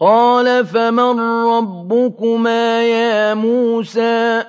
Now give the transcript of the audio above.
قَالَ فَمَن رَّبُّكُمَا يَا مُوسَىٰ